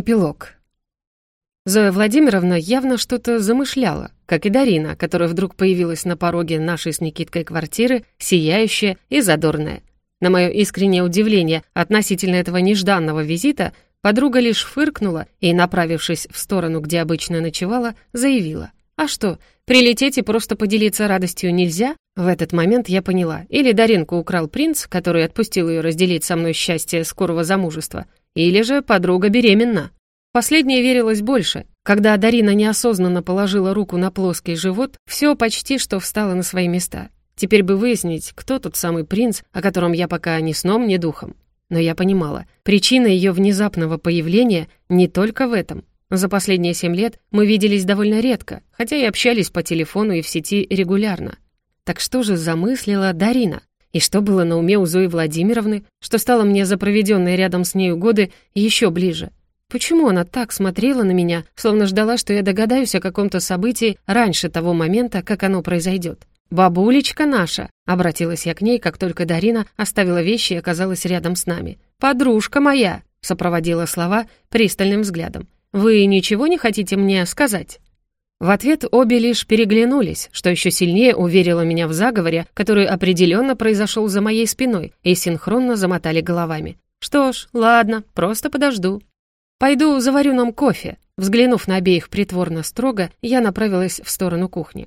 Эпилог. Зоя Владимировна явно что-то замышляла, как и Дарина, которая вдруг появилась на пороге нашей с Никиткой квартиры, сияющая и задорная. На мое искреннее удивление относительно этого нежданного визита подруга лишь фыркнула и, направившись в сторону, где обычно ночевала, заявила. «А что, прилететь и просто поделиться радостью нельзя?» В этот момент я поняла, или Даринку украл принц, который отпустил ее разделить со мной счастье скорого замужества, или же подруга беременна. Последнее верилось больше. Когда Дарина неосознанно положила руку на плоский живот, все почти что встало на свои места. Теперь бы выяснить, кто тот самый принц, о котором я пока ни сном, ни духом. Но я понимала, причина ее внезапного появления не только в этом. За последние семь лет мы виделись довольно редко, хотя и общались по телефону и в сети регулярно. Так что же замыслила Дарина? И что было на уме у Зои Владимировны, что стало мне за проведенные рядом с нею годы еще ближе? Почему она так смотрела на меня, словно ждала, что я догадаюсь о каком-то событии раньше того момента, как оно произойдет? «Бабулечка наша!» — обратилась я к ней, как только Дарина оставила вещи и оказалась рядом с нами. «Подружка моя!» — сопроводила слова пристальным взглядом. «Вы ничего не хотите мне сказать?» В ответ обе лишь переглянулись, что еще сильнее уверило меня в заговоре, который определенно произошел за моей спиной, и синхронно замотали головами. «Что ж, ладно, просто подожду». «Пойду заварю нам кофе». Взглянув на обеих притворно строго, я направилась в сторону кухни.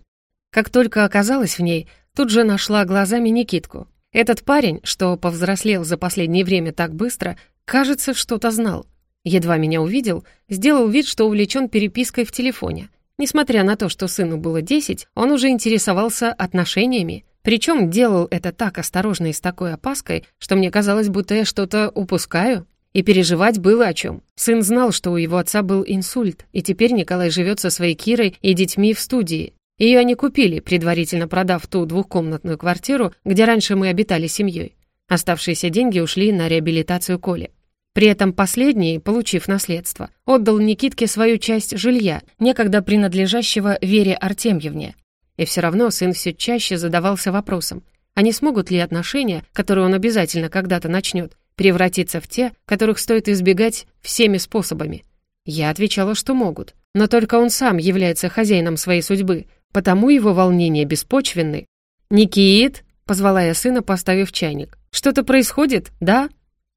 Как только оказалась в ней, тут же нашла глазами Никитку. Этот парень, что повзрослел за последнее время так быстро, кажется, что-то знал. Едва меня увидел, сделал вид, что увлечен перепиской в телефоне — Несмотря на то, что сыну было 10, он уже интересовался отношениями. Причем делал это так осторожно и с такой опаской, что мне казалось, будто я что-то упускаю. И переживать было о чем. Сын знал, что у его отца был инсульт, и теперь Николай живет со своей Кирой и детьми в студии. Ее они купили, предварительно продав ту двухкомнатную квартиру, где раньше мы обитали семьей. Оставшиеся деньги ушли на реабилитацию Коли. При этом последний, получив наследство, отдал Никитке свою часть жилья, некогда принадлежащего Вере Артемьевне. И все равно сын все чаще задавался вопросом, а не смогут ли отношения, которые он обязательно когда-то начнет, превратиться в те, которых стоит избегать всеми способами. Я отвечала, что могут, но только он сам является хозяином своей судьбы, потому его волнения беспочвенны. «Никит!» — позвала я сына, поставив чайник. «Что-то происходит, да?»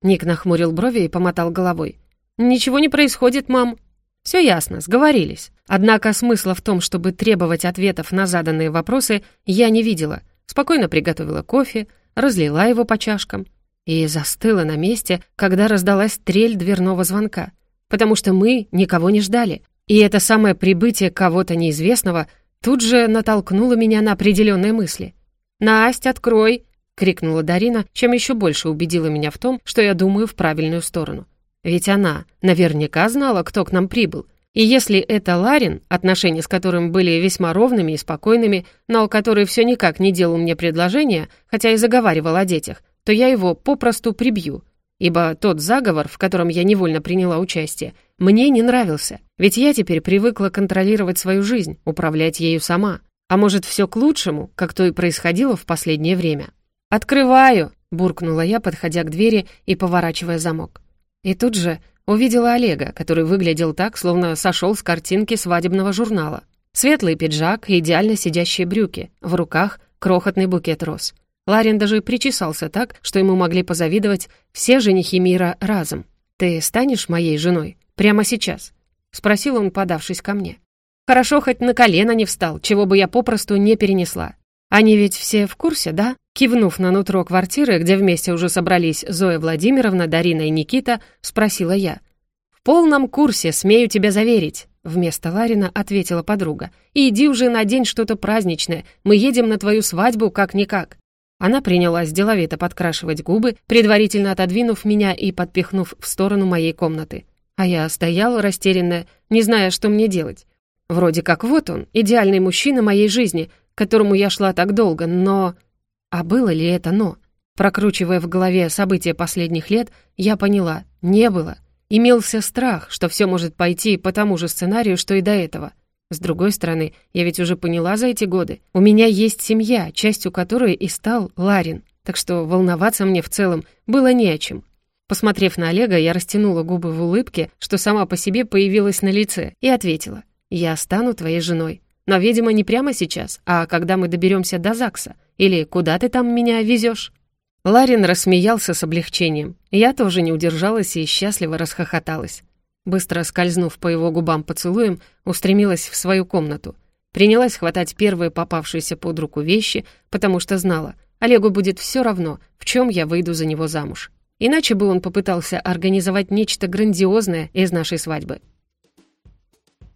Ник нахмурил брови и помотал головой. «Ничего не происходит, мам». «Все ясно, сговорились. Однако смысла в том, чтобы требовать ответов на заданные вопросы, я не видела. Спокойно приготовила кофе, разлила его по чашкам и застыла на месте, когда раздалась трель дверного звонка. Потому что мы никого не ждали. И это самое прибытие кого-то неизвестного тут же натолкнуло меня на определенные мысли. «Насть, открой!» — крикнула Дарина, чем еще больше убедила меня в том, что я думаю в правильную сторону. Ведь она наверняка знала, кто к нам прибыл. И если это Ларин, отношения с которым были весьма ровными и спокойными, но который все никак не делал мне предложения, хотя и заговаривал о детях, то я его попросту прибью. Ибо тот заговор, в котором я невольно приняла участие, мне не нравился. Ведь я теперь привыкла контролировать свою жизнь, управлять ею сама. А может, все к лучшему, как то и происходило в последнее время. «Открываю!» — буркнула я, подходя к двери и поворачивая замок. И тут же увидела Олега, который выглядел так, словно сошел с картинки свадебного журнала. Светлый пиджак и идеально сидящие брюки, в руках крохотный букет роз. Ларин даже причесался так, что ему могли позавидовать все женихи мира разом. «Ты станешь моей женой? Прямо сейчас?» — спросил он, подавшись ко мне. «Хорошо, хоть на колено не встал, чего бы я попросту не перенесла. Они ведь все в курсе, да?» Кивнув на нутро квартиры, где вместе уже собрались Зоя Владимировна, Дарина и Никита, спросила я. «В полном курсе, смею тебя заверить», — вместо Ларина ответила подруга. «Иди уже надень что-то праздничное, мы едем на твою свадьбу как-никак». Она принялась деловито подкрашивать губы, предварительно отодвинув меня и подпихнув в сторону моей комнаты. А я стояла растерянная, не зная, что мне делать. Вроде как вот он, идеальный мужчина моей жизни, к которому я шла так долго, но... А было ли это «но»? Прокручивая в голове события последних лет, я поняла — не было. Имелся страх, что все может пойти по тому же сценарию, что и до этого. С другой стороны, я ведь уже поняла за эти годы. У меня есть семья, частью которой и стал Ларин, так что волноваться мне в целом было не о чем. Посмотрев на Олега, я растянула губы в улыбке, что сама по себе появилась на лице, и ответила. «Я стану твоей женой. Но, видимо, не прямо сейчас, а когда мы доберемся до ЗАГСа. Или куда ты там меня везешь? Ларин рассмеялся с облегчением. Я тоже не удержалась и счастливо расхохоталась. Быстро скользнув по его губам поцелуем, устремилась в свою комнату. Принялась хватать первые попавшиеся под руку вещи, потому что знала, Олегу будет все равно, в чем я выйду за него замуж. Иначе бы он попытался организовать нечто грандиозное из нашей свадьбы.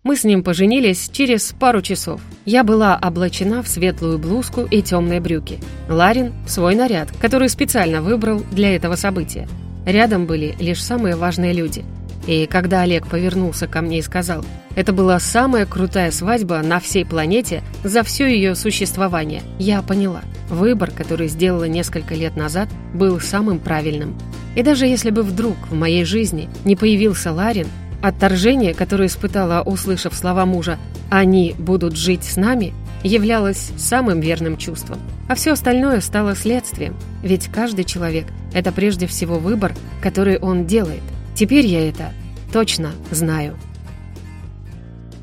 Мы с ним поженились через пару часов. Я была облачена в светлую блузку и темные брюки. Ларин — свой наряд, который специально выбрал для этого события. Рядом были лишь самые важные люди. И когда Олег повернулся ко мне и сказал, «Это была самая крутая свадьба на всей планете за все ее существование», я поняла. Выбор, который сделала несколько лет назад, был самым правильным. И даже если бы вдруг в моей жизни не появился Ларин, отторжение, которое испытала, услышав слова мужа «они будут жить с нами», являлось самым верным чувством. А все остальное стало следствием, ведь каждый человек — это прежде всего выбор, который он делает. Теперь я это точно знаю.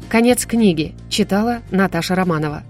Конец книги. Читала Наташа Романова.